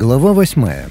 Глава восьмая.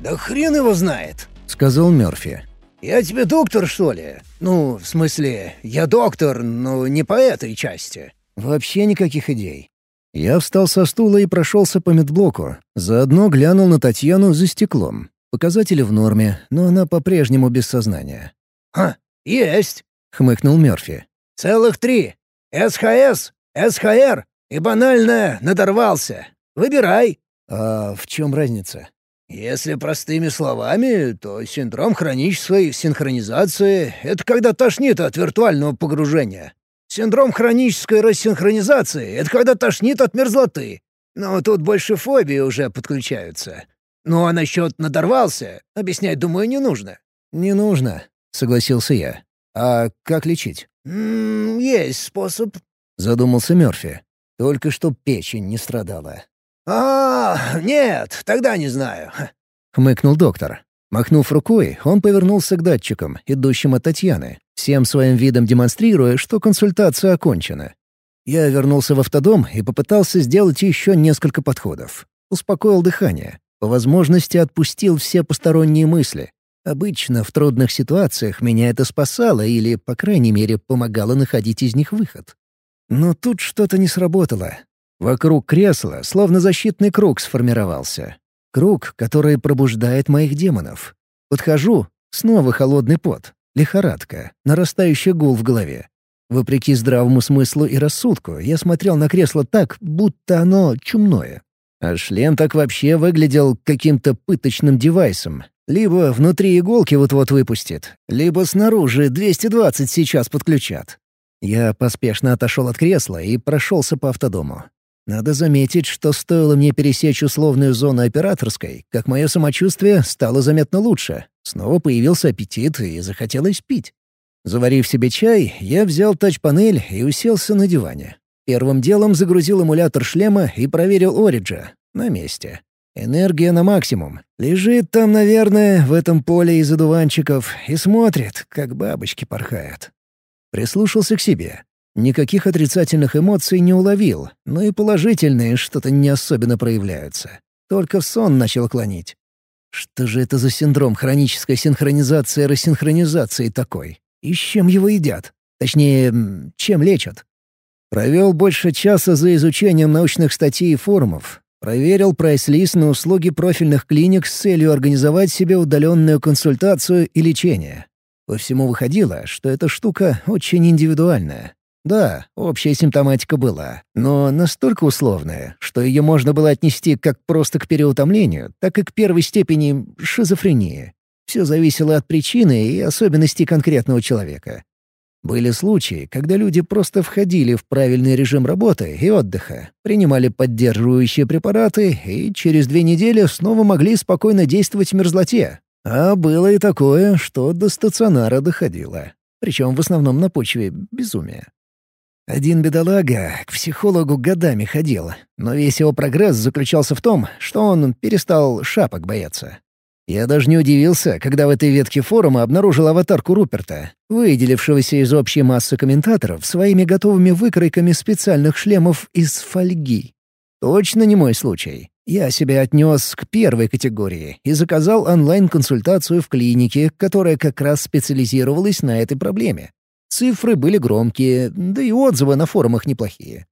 «Да хрен его знает», — сказал Мёрфи. «Я тебе доктор, что ли? Ну, в смысле, я доктор, но не по этой части». «Вообще никаких идей». Я встал со стула и прошелся по медблоку. Заодно глянул на Татьяну за стеклом. Показатели в норме, но она по-прежнему без сознания. «Ха, есть», — хмыкнул Мёрфи. «Целых три. СХС, СХР и банальное «надорвался». Выбирай». «А в чем разница?» Если простыми словами, то синдром хронической синхронизации — это когда тошнит от виртуального погружения. Синдром хронической рассинхронизации — это когда тошнит от мерзлоты. Но тут больше фобии уже подключаются. Ну а насчет «надорвался» объяснять, думаю, не нужно. «Не нужно», — согласился я. «А как лечить?» «М -м, «Есть способ», — задумался Мёрфи. «Только чтоб печень не страдала». «А, нет, тогда не знаю», — хмыкнул доктор. Махнув рукой, он повернулся к датчикам, идущим от Татьяны, всем своим видом демонстрируя, что консультация окончена. Я вернулся в автодом и попытался сделать еще несколько подходов. Успокоил дыхание. По возможности отпустил все посторонние мысли. Обычно в трудных ситуациях меня это спасало или, по крайней мере, помогало находить из них выход. Но тут что-то не сработало. Вокруг кресла словно защитный круг сформировался. Круг, который пробуждает моих демонов. Подхожу, снова холодный пот, лихорадка, нарастающий гул в голове. Вопреки здравому смыслу и рассудку, я смотрел на кресло так, будто оно чумное. А шлем так вообще выглядел каким-то пыточным девайсом. Либо внутри иголки вот-вот выпустит, либо снаружи 220 сейчас подключат. Я поспешно отошел от кресла и прошелся по автодому. Надо заметить, что стоило мне пересечь условную зону операторской, как мое самочувствие стало заметно лучше. Снова появился аппетит и захотелось пить. Заварив себе чай, я взял тач-панель и уселся на диване. Первым делом загрузил эмулятор шлема и проверил Ориджа. На месте. Энергия на максимум. Лежит там, наверное, в этом поле из одуванчиков и смотрит, как бабочки порхают. Прислушался к себе. Никаких отрицательных эмоций не уловил, но и положительные что-то не особенно проявляются. Только в сон начал клонить. Что же это за синдром хронической синхронизации рассинхронизации такой? И с чем его едят? Точнее, чем лечат? Провел больше часа за изучением научных статей и форумов. Проверил прайс-лист на услуги профильных клиник с целью организовать себе удаленную консультацию и лечение. По всему выходило, что эта штука очень индивидуальная. Да, общая симптоматика была, но настолько условная, что ее можно было отнести как просто к переутомлению, так и к первой степени шизофрении. Все зависело от причины и особенностей конкретного человека. Были случаи, когда люди просто входили в правильный режим работы и отдыха, принимали поддерживающие препараты и через две недели снова могли спокойно действовать в мерзлоте. А было и такое, что до стационара доходило. Причем в основном на почве безумия. Один бедолага к психологу годами ходил, но весь его прогресс заключался в том, что он перестал шапок бояться. Я даже не удивился, когда в этой ветке форума обнаружил аватарку Руперта, выделившегося из общей массы комментаторов своими готовыми выкройками специальных шлемов из фольги. Точно не мой случай. Я себя отнес к первой категории и заказал онлайн-консультацию в клинике, которая как раз специализировалась на этой проблеме. Цифры были громкие, да и отзывы на форумах неплохие.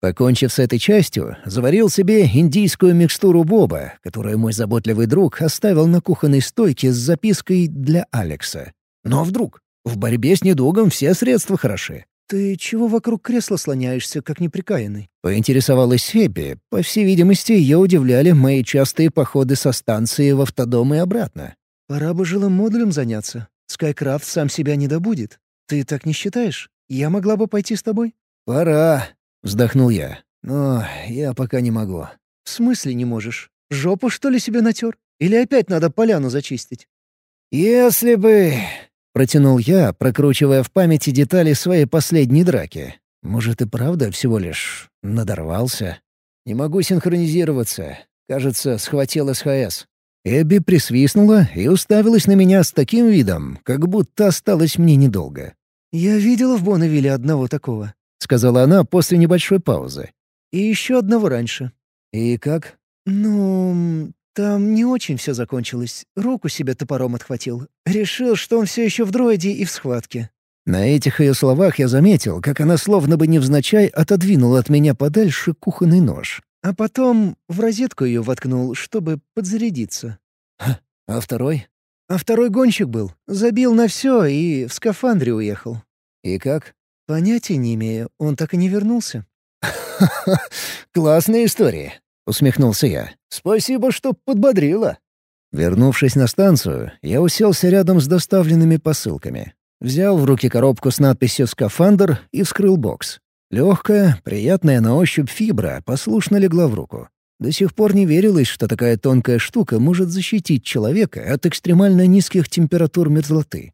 Покончив с этой частью, заварил себе индийскую микстуру боба, которую мой заботливый друг оставил на кухонной стойке с запиской для Алекса. Но вдруг? В борьбе с недугом все средства хороши. «Ты чего вокруг кресла слоняешься, как неприкаянный?» Поинтересовалась Фебби. По всей видимости, ее удивляли мои частые походы со станции в автодом и обратно. «Пора бы жилым модулем заняться. Скайкрафт сам себя не добудет. «Ты так не считаешь? Я могла бы пойти с тобой?» «Пора», — вздохнул я. «Но я пока не могу». «В смысле не можешь? Жопу, что ли, себе натер? Или опять надо поляну зачистить?» «Если бы...» — протянул я, прокручивая в памяти детали своей последней драки. «Может, и правда всего лишь надорвался? Не могу синхронизироваться. Кажется, схватил СХС. Эбби присвистнула и уставилась на меня с таким видом, как будто осталось мне недолго. «Я видела в Бonnевилле одного такого», — сказала она после небольшой паузы. «И еще одного раньше». «И как?» «Ну, Там не очень все закончилось. Руку себе топором отхватил. Решил, что он все еще в дроиде и в схватке. На этих ее словах я заметил, как она словно бы невзначай отодвинула от меня подальше кухонный нож. А потом в розетку ее воткнул, чтобы подзарядиться. А второй? А второй гонщик был. Забил на все и в скафандре уехал. И как? Понятия не имею, он так и не вернулся. Классная история. Усмехнулся я. «Спасибо, что подбодрила». Вернувшись на станцию, я уселся рядом с доставленными посылками. Взял в руки коробку с надписью «Скафандр» и вскрыл бокс. Легкая, приятная на ощупь фибра послушно легла в руку. До сих пор не верилось, что такая тонкая штука может защитить человека от экстремально низких температур мерзлоты.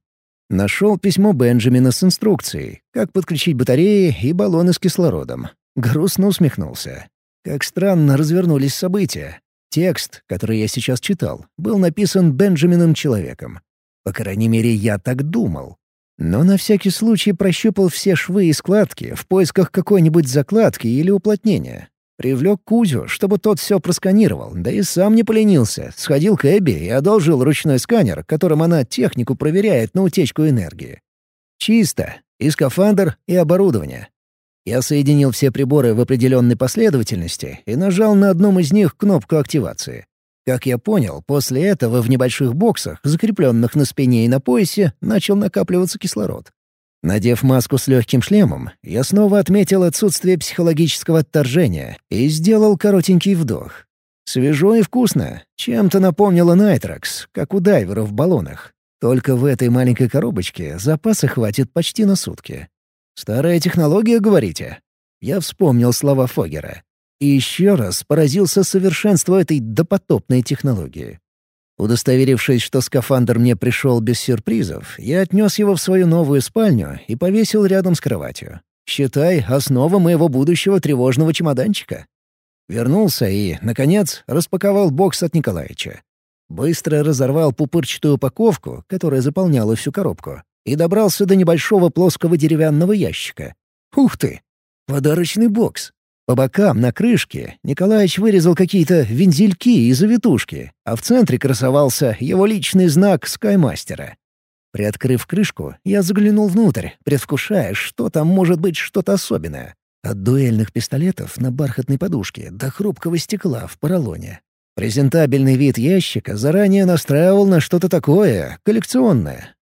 Нашел письмо Бенджамина с инструкцией, как подключить батареи и баллоны с кислородом. Грустно усмехнулся. Как странно развернулись события. Текст, который я сейчас читал, был написан Бенджамином Человеком. По крайней мере, я так думал. Но на всякий случай прощупал все швы и складки в поисках какой-нибудь закладки или уплотнения. Привлек Кузю, чтобы тот все просканировал, да и сам не поленился. Сходил к Эбби и одолжил ручной сканер, которым она технику проверяет на утечку энергии. Чисто. И скафандр, и оборудование. Я соединил все приборы в определенной последовательности и нажал на одном из них кнопку активации. Как я понял, после этого в небольших боксах, закрепленных на спине и на поясе, начал накапливаться кислород. Надев маску с легким шлемом, я снова отметил отсутствие психологического отторжения и сделал коротенький вдох. Свежо и вкусно. Чем-то напомнило Найтракс, как у дайверов в баллонах. Только в этой маленькой коробочке запаса хватит почти на сутки. «Старая технология, говорите?» Я вспомнил слова Фогера. И еще раз поразился совершенству этой допотопной технологии. Удостоверившись, что скафандр мне пришел без сюрпризов, я отнес его в свою новую спальню и повесил рядом с кроватью. Считай, основа моего будущего тревожного чемоданчика. Вернулся и, наконец, распаковал бокс от Николаевича. Быстро разорвал пупырчатую упаковку, которая заполняла всю коробку, и добрался до небольшого плоского деревянного ящика. Ух ты! Подарочный бокс. По бокам, на крышке, Николаевич вырезал какие-то вензельки и завитушки, а в центре красовался его личный знак скаймастера. Приоткрыв крышку, я заглянул внутрь, предвкушая, что там может быть что-то особенное. От дуэльных пистолетов на бархатной подушке до хрупкого стекла в поролоне. Презентабельный вид ящика заранее настраивал на что-то такое, коллекционное,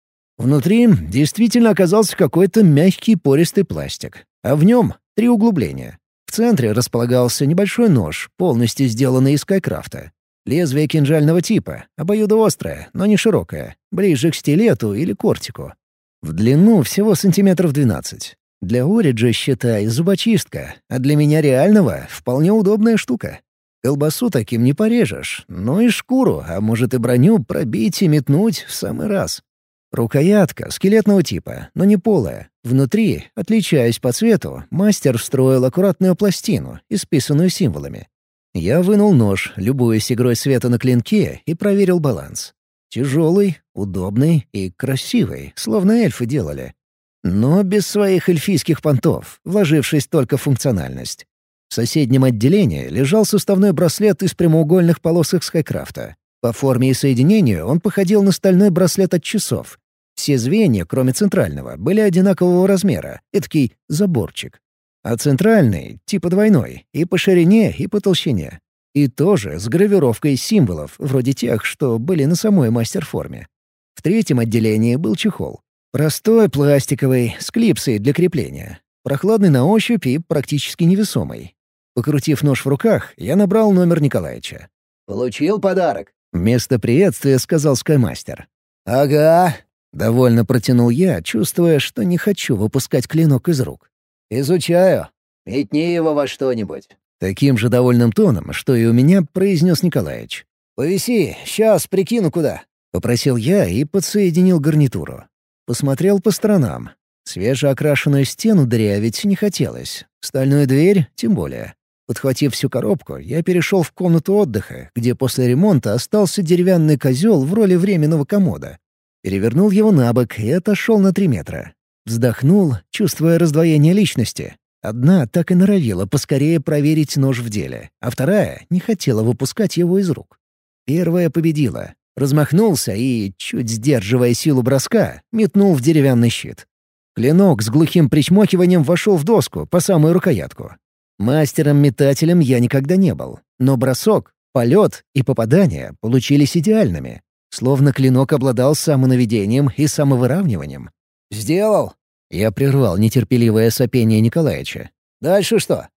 Внутри действительно оказался какой-то мягкий пористый пластик, а в нем три углубления. В центре располагался небольшой нож, полностью сделанный из кайкрафта. Лезвие кинжального типа, обоюдоострое, но не широкое, ближе к стилету или кортику. В длину всего сантиметров 12. Для Ориджа, считай, зубочистка, а для меня реального — вполне удобная штука. Колбасу таким не порежешь, но и шкуру, а может и броню пробить и метнуть в самый раз. Рукоятка скелетного типа, но не полая. Внутри, отличаясь по цвету, мастер встроил аккуратную пластину, исписанную символами. Я вынул нож, любуясь игрой света на клинке, и проверил баланс. Тяжелый, удобный и красивый, словно эльфы делали. Но без своих эльфийских понтов, вложившись только в функциональность. В соседнем отделении лежал суставной браслет из прямоугольных полосок Скайкрафта. По форме и соединению он походил на стальной браслет от часов. Все звенья, кроме центрального, были одинакового размера, эдакий заборчик. А центральный — типа двойной, и по ширине, и по толщине. И тоже с гравировкой символов, вроде тех, что были на самой мастер-форме. В третьем отделении был чехол. Простой, пластиковый, с клипсой для крепления. Прохладный на ощупь и практически невесомый. Покрутив нож в руках, я набрал номер Николаевича. «Получил подарок?» Вместо приветствия сказал Скаймастер. «Ага», — довольно протянул я, чувствуя, что не хочу выпускать клинок из рук. «Изучаю. Метни его во что-нибудь». Таким же довольным тоном, что и у меня, произнес Николаевич. «Повиси, сейчас прикину куда». Попросил я и подсоединил гарнитуру. Посмотрел по сторонам. Свежеокрашенную стену дырявить не хотелось. Стальную дверь — тем более. Подхватив всю коробку, я перешел в комнату отдыха, где после ремонта остался деревянный козел в роли временного комода. Перевернул его на бок и отошел на три метра. Вздохнул, чувствуя раздвоение личности. Одна так и норовила поскорее проверить нож в деле, а вторая не хотела выпускать его из рук. Первая победила. Размахнулся и, чуть сдерживая силу броска, метнул в деревянный щит. Клинок с глухим причмокиванием вошел в доску по самую рукоятку. Мастером-метателем я никогда не был, но бросок, полет и попадание получились идеальными. Словно клинок обладал самонаведением и самовыравниванием. «Сделал?» Я прервал нетерпеливое сопение Николаевича. «Дальше что?»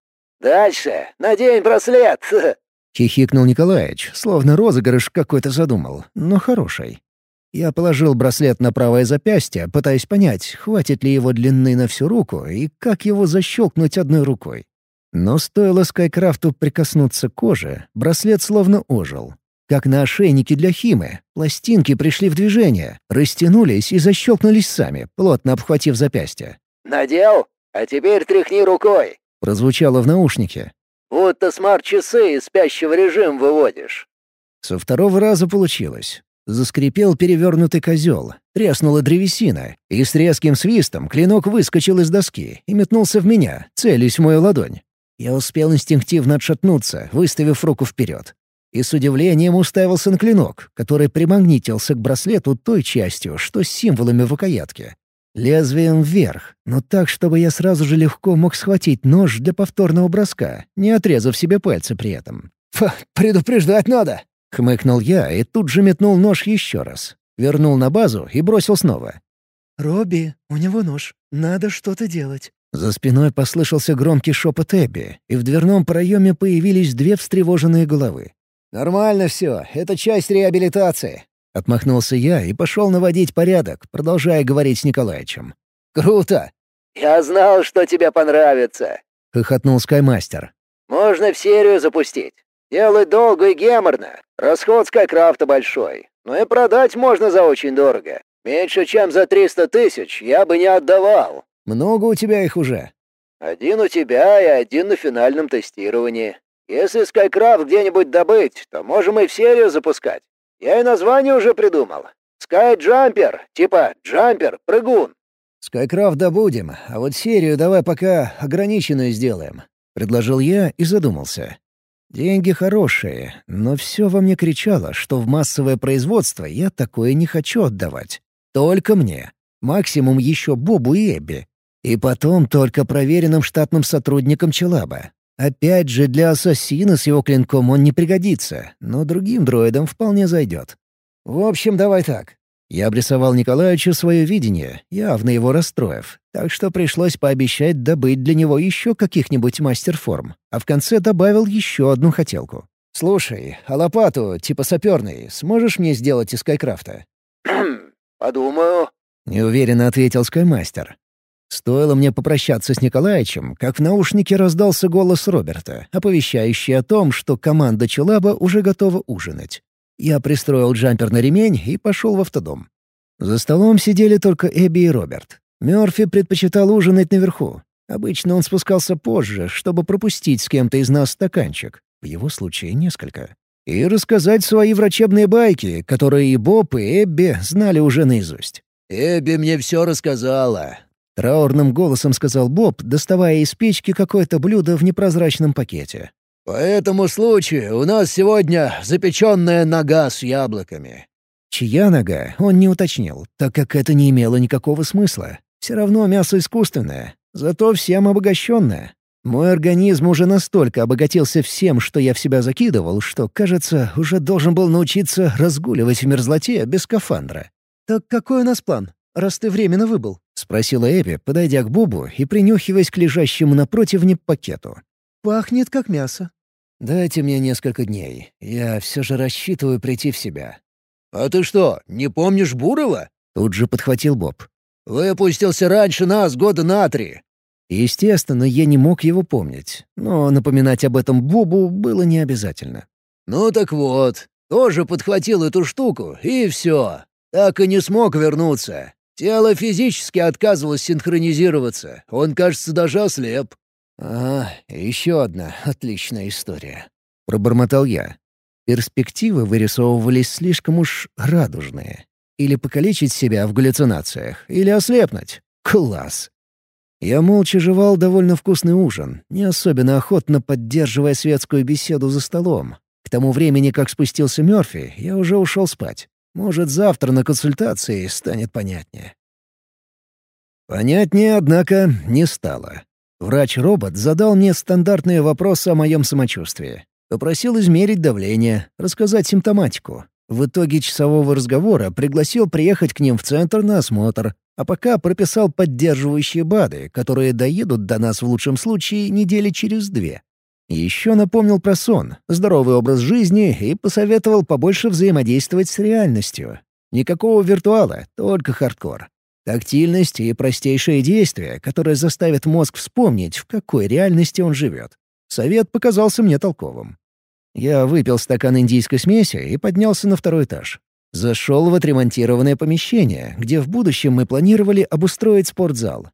«Дальше. Надень браслет!» Хихикнул Николаевич, словно розыгрыш какой-то задумал, но хороший. Я положил браслет на правое запястье, пытаясь понять, хватит ли его длины на всю руку и как его защелкнуть одной рукой. Но стоило Скайкрафту прикоснуться к коже, браслет словно ожил. Как на ошейнике для химы, пластинки пришли в движение, растянулись и защелкнулись сами, плотно обхватив запястье. «Надел? А теперь тряхни рукой!» — прозвучало в наушнике. «Будто смарт-часы из спящего режима выводишь». Со второго раза получилось. Заскрипел перевернутый козел, треснула древесина, и с резким свистом клинок выскочил из доски и метнулся в меня, целясь в мою ладонь. Я успел инстинктивно отшатнуться, выставив руку вперед и с удивлением уставился на клинок, который примагнитился к браслету той частью, что с символами в рукоятке. Лезвием вверх, но так, чтобы я сразу же легко мог схватить нож для повторного броска, не отрезав себе пальцы при этом. «Фа, предупреждать надо!» — хмыкнул я и тут же метнул нож еще раз. Вернул на базу и бросил снова. «Робби, у него нож. Надо что-то делать». За спиной послышался громкий шепот Эбби, и в дверном проеме появились две встревоженные головы. «Нормально все, это часть реабилитации». Отмахнулся я и пошел наводить порядок, продолжая говорить с Николаевичем. «Круто!» «Я знал, что тебе понравится!» — хохотнул Скаймастер. «Можно в серию запустить. Делать долго и геморно. Расход Скайкрафта большой. Но и продать можно за очень дорого. Меньше, чем за триста тысяч я бы не отдавал». «Много у тебя их уже?» «Один у тебя и один на финальном тестировании. Если Скайкрафт где-нибудь добыть, то можем и в серию запускать. Я и название уже придумал. Скайджампер, типа джампер, прыгун. Скайкрафт добудем, а вот серию давай пока ограниченную сделаем», — предложил я и задумался. Деньги хорошие, но все во мне кричало, что в массовое производство я такое не хочу отдавать. Только мне. Максимум еще Бобу и Эбби. И потом только проверенным штатным сотрудникам Челаба. Опять же, для ассасина с его клинком он не пригодится, но другим дроидам вполне зайдет. В общем, давай так. Я обрисовал Николаевичу свое видение, явно его расстроив, так что пришлось пообещать добыть для него еще каких-нибудь мастер-форм, а в конце добавил еще одну хотелку. «Слушай, а лопату, типа саперной, сможешь мне сделать из Скайкрафта?» «Подумаю», — неуверенно ответил Скаймастер. Стоило мне попрощаться с Николаевичем, как в наушнике раздался голос Роберта, оповещающий о том, что команда Челаба уже готова ужинать. Я пристроил джампер на ремень и пошел в автодом. За столом сидели только Эбби и Роберт. Мёрфи предпочитал ужинать наверху. Обычно он спускался позже, чтобы пропустить с кем-то из нас стаканчик. В его случае несколько. И рассказать свои врачебные байки, которые и Боб, и Эбби знали уже наизусть. «Эбби мне все рассказала. Траурным голосом сказал Боб, доставая из печки какое-то блюдо в непрозрачном пакете. «По этому случаю у нас сегодня запеченная нога с яблоками». Чья нога, он не уточнил, так как это не имело никакого смысла. Все равно мясо искусственное, зато всем обогащенное. Мой организм уже настолько обогатился всем, что я в себя закидывал, что, кажется, уже должен был научиться разгуливать в мерзлоте без скафандра. «Так какой у нас план, раз ты временно выбыл?» — спросила Эбби, подойдя к Бубу и принюхиваясь к лежащему на противне пакету. «Пахнет как мясо». «Дайте мне несколько дней. Я все же рассчитываю прийти в себя». «А ты что, не помнишь Бурова?» — тут же подхватил Боб. «Выпустился раньше нас года на три». Естественно, я не мог его помнить, но напоминать об этом Бобу было не обязательно. «Ну так вот, тоже подхватил эту штуку, и все. Так и не смог вернуться. Тело физически отказывалось синхронизироваться. Он, кажется, даже ослеп. «А, еще одна отличная история», — пробормотал я. Перспективы вырисовывались слишком уж радужные. Или покалечить себя в галлюцинациях, или ослепнуть. Класс! Я молча жевал довольно вкусный ужин, не особенно охотно поддерживая светскую беседу за столом. К тому времени, как спустился Мёрфи, я уже ушел спать. Может, завтра на консультации станет понятнее. Понятнее, однако, не стало. Врач-робот задал мне стандартные вопросы о моем самочувствии. Попросил измерить давление, рассказать симптоматику. В итоге часового разговора пригласил приехать к ним в центр на осмотр, а пока прописал поддерживающие БАДы, которые доедут до нас в лучшем случае недели через две. Еще напомнил про сон, здоровый образ жизни и посоветовал побольше взаимодействовать с реальностью. Никакого виртуала, только хардкор. Тактильность и простейшие действия, которые заставят мозг вспомнить, в какой реальности он живет. Совет показался мне толковым. Я выпил стакан индийской смеси и поднялся на второй этаж. Зашел в отремонтированное помещение, где в будущем мы планировали обустроить спортзал.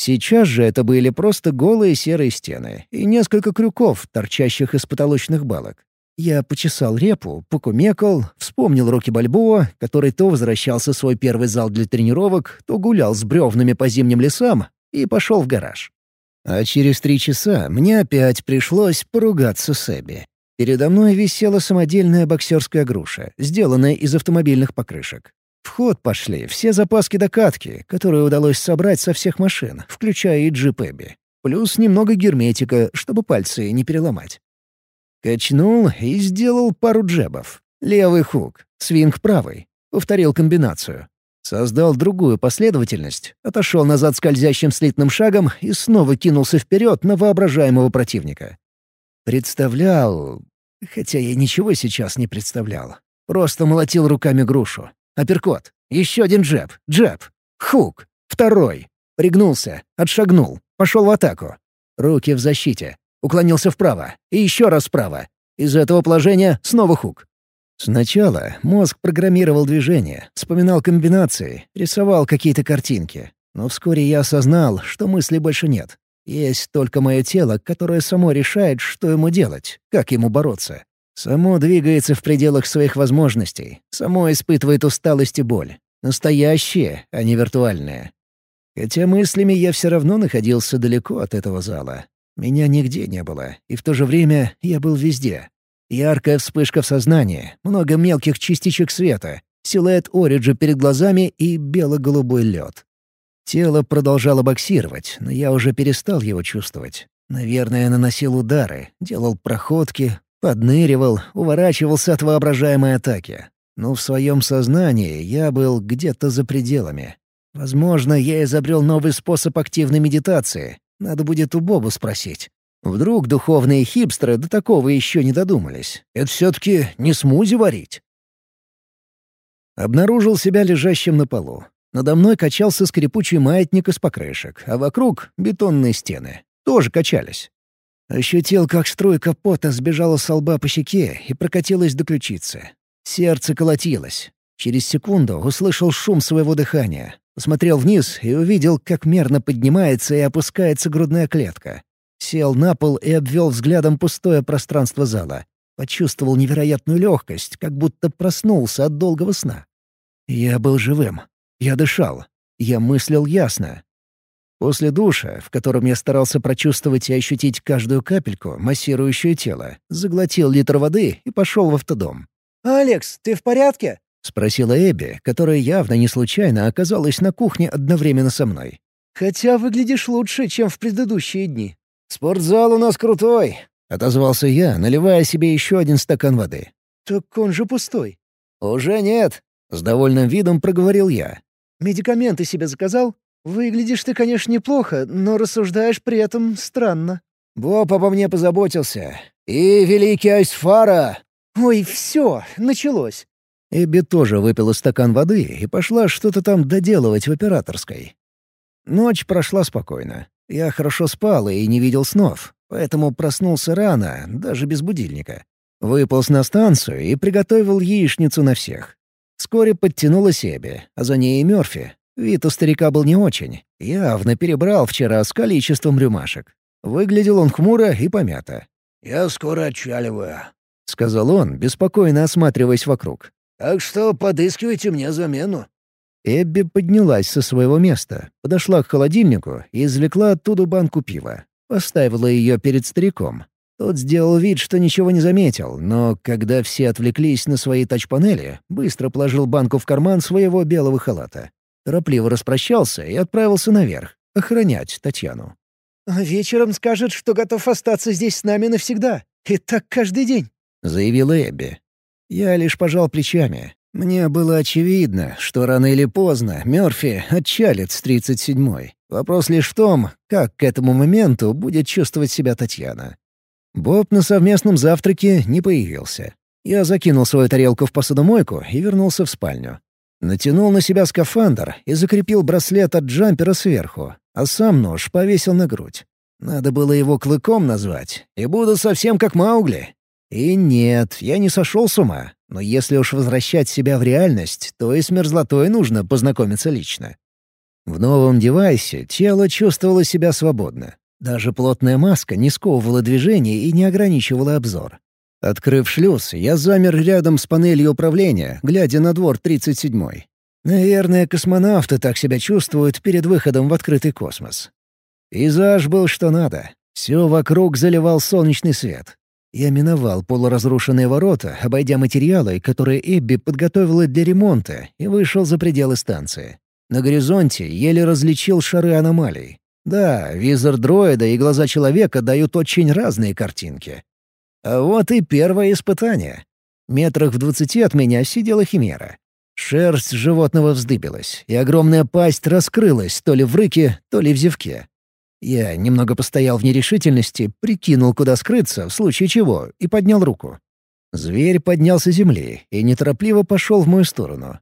Сейчас же это были просто голые серые стены и несколько крюков, торчащих из потолочных балок. Я почесал репу, покумекал, вспомнил руки Бальбоа, который то возвращался в свой первый зал для тренировок, то гулял с бревнами по зимним лесам и пошел в гараж. А через три часа мне опять пришлось поругаться с Эбби. Передо мной висела самодельная боксерская груша, сделанная из автомобильных покрышек. В ход пошли все запаски докатки, которые удалось собрать со всех машин, включая и джип Эбби. Плюс немного герметика, чтобы пальцы не переломать. Качнул и сделал пару джебов. Левый хук, свинг правый. Повторил комбинацию. Создал другую последовательность, отошел назад скользящим слитным шагом и снова кинулся вперед на воображаемого противника. Представлял... Хотя я ничего сейчас не представлял. Просто молотил руками грушу. Апперкот. Еще один джеб. Джеб. Хук. Второй. Пригнулся. Отшагнул. Пошел в атаку. Руки в защите. Уклонился вправо. И еще раз вправо. Из этого положения снова хук. Сначала мозг программировал движение, вспоминал комбинации, рисовал какие-то картинки. Но вскоре я осознал, что мыслей больше нет. Есть только мое тело, которое само решает, что ему делать, как ему бороться. Само двигается в пределах своих возможностей, само испытывает усталость и боль. Настоящее, а не виртуальное. Хотя мыслями я все равно находился далеко от этого зала. Меня нигде не было, и в то же время я был везде. Яркая вспышка в сознании, много мелких частичек света, силуэт Ориджа перед глазами и бело-голубой лед. Тело продолжало боксировать, но я уже перестал его чувствовать. Наверное, наносил удары, делал проходки, подныривал, уворачивался от воображаемой атаки. Но в своем сознании я был где-то за пределами. Возможно, я изобрел новый способ активной медитации. Надо будет у Бобу спросить. Вдруг духовные хипстеры до такого еще не додумались. Это все-таки не смузи варить. Обнаружил себя лежащим на полу. Надо мной качался скрипучий маятник из покрышек, а вокруг — бетонные стены. Тоже качались. Ощутил, как струйка пота сбежала с лба по щеке и прокатилась до ключицы. Сердце колотилось. Через секунду услышал шум своего дыхания. Посмотрел вниз и увидел, как мерно поднимается и опускается грудная клетка. Сел на пол и обвел взглядом пустое пространство зала. Почувствовал невероятную легкость, как будто проснулся от долгого сна. Я был живым. Я дышал. Я мыслил ясно. После душа, в котором я старался прочувствовать и ощутить каждую капельку, массирующую тело, заглотил литр воды и пошел в автодом. «Алекс, ты в порядке?» — спросила Эбби, которая явно не случайно оказалась на кухне одновременно со мной. «Хотя выглядишь лучше, чем в предыдущие дни». «Спортзал у нас крутой», — отозвался я, наливая себе еще один стакан воды. «Так он же пустой». «Уже нет», — с довольным видом проговорил я. Медикаменты себе заказал? Выглядишь ты, конечно, неплохо, но рассуждаешь при этом странно». «Боб обо мне позаботился. И великий Айсфара!» «Ой, все, началось». Эбби тоже выпила стакан воды и пошла что-то там доделывать в операторской. Ночь прошла спокойно. Я хорошо спал и не видел снов, поэтому проснулся рано, даже без будильника. Выполз на станцию и приготовил яичницу на всех. Вскоре подтянулась Эбби, а за ней и Мёрфи. Вид у старика был не очень. Явно перебрал вчера с количеством рюмашек. Выглядел он хмуро и помято. «Я скоро отчаливаю», — сказал он, беспокойно осматриваясь вокруг. «Так что подыскивайте мне замену». Эбби поднялась со своего места, подошла к холодильнику и извлекла оттуда банку пива. Поставила ее перед стариком. Тот сделал вид, что ничего не заметил, но когда все отвлеклись на свои тач-панели, быстро положил банку в карман своего белого халата. Торопливо распрощался и отправился наверх, охранять Татьяну. «А вечером скажет, что готов остаться здесь с нами навсегда. И так каждый день», — заявила Эбби. Я лишь пожал плечами. Мне было очевидно, что рано или поздно Мёрфи отчалит с 37-й. Вопрос лишь в том, как к этому моменту будет чувствовать себя Татьяна. Боб на совместном завтраке не появился. Я закинул свою тарелку в посудомойку и вернулся в спальню. Натянул на себя скафандр и закрепил браслет от джампера сверху, а сам нож повесил на грудь. Надо было его клыком назвать, и буду совсем как Маугли. И нет, я не сошел с ума, но если уж возвращать себя в реальность, то и с мерзлотой нужно познакомиться лично. В новом девайсе тело чувствовало себя свободно. Даже плотная маска не сковывала движение и не ограничивала обзор. Открыв шлюз, я замер рядом с панелью управления, глядя на двор 37-й. Наверное, космонавты так себя чувствуют перед выходом в открытый космос. Пейзаж был что надо. Все вокруг заливал солнечный свет. Я миновал полуразрушенные ворота, обойдя материалы, которые Эбби подготовила для ремонта, и вышел за пределы станции. На горизонте еле различил шары аномалий. Да, визор дроида и глаза человека дают очень разные картинки. А вот и первое испытание. Метрах в двадцати от меня сидела химера. Шерсть животного вздыбилась, и огромная пасть раскрылась то ли в рыке, то ли в зевке. Я немного постоял в нерешительности, прикинул, куда скрыться, в случае чего, и поднял руку. Зверь поднялся с земли и неторопливо пошел в мою сторону.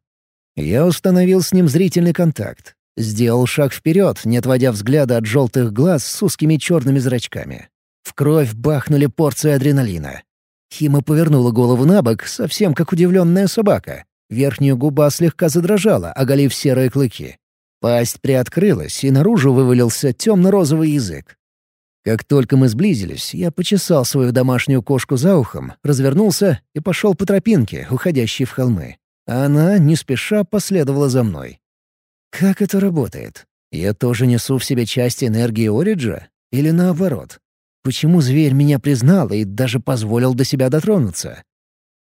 Я установил с ним зрительный контакт, Сделал шаг вперед, не отводя взгляда от желтых глаз с узкими черными зрачками. В кровь бахнули порции адреналина. Хима повернула голову на бок, совсем как удивленная собака. Верхняя губа слегка задрожала, оголив серые клыки. Пасть приоткрылась, и наружу вывалился темно-розовый язык. Как только мы сблизились, я почесал свою домашнюю кошку за ухом, развернулся и пошел по тропинке, уходящей в холмы. А она, не спеша, последовала за мной. Как это работает? Я тоже несу в себе часть энергии Ориджа? Или наоборот? Почему зверь меня признал и даже позволил до себя дотронуться?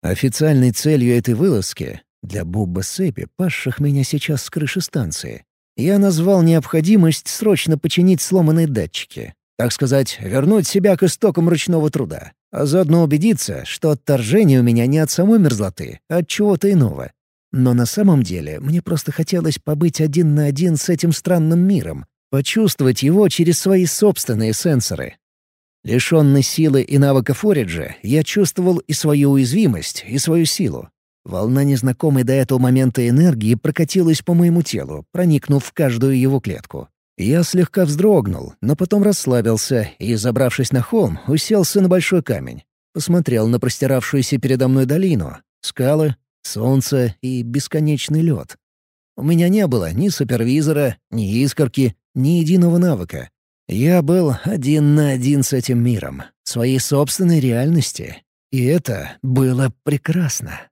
Официальной целью этой вылазки для Бубба Сэпи, пасших меня сейчас с крыши станции, я назвал необходимость срочно починить сломанные датчики. Так сказать, вернуть себя к истокам ручного труда, а заодно убедиться, что отторжение у меня не от самой мерзлоты, а от чего-то иного. Но на самом деле мне просто хотелось побыть один на один с этим странным миром, почувствовать его через свои собственные сенсоры. Лишенный силы и навыков Ориджа, я чувствовал и свою уязвимость, и свою силу. Волна незнакомой до этого момента энергии прокатилась по моему телу, проникнув в каждую его клетку. Я слегка вздрогнул, но потом расслабился и, забравшись на холм, уселся на большой камень. Посмотрел на простиравшуюся передо мной долину, скалы, солнце и бесконечный лед. У меня не было ни супервизора, ни искорки, ни единого навыка. Я был один на один с этим миром, своей собственной реальности. И это было прекрасно.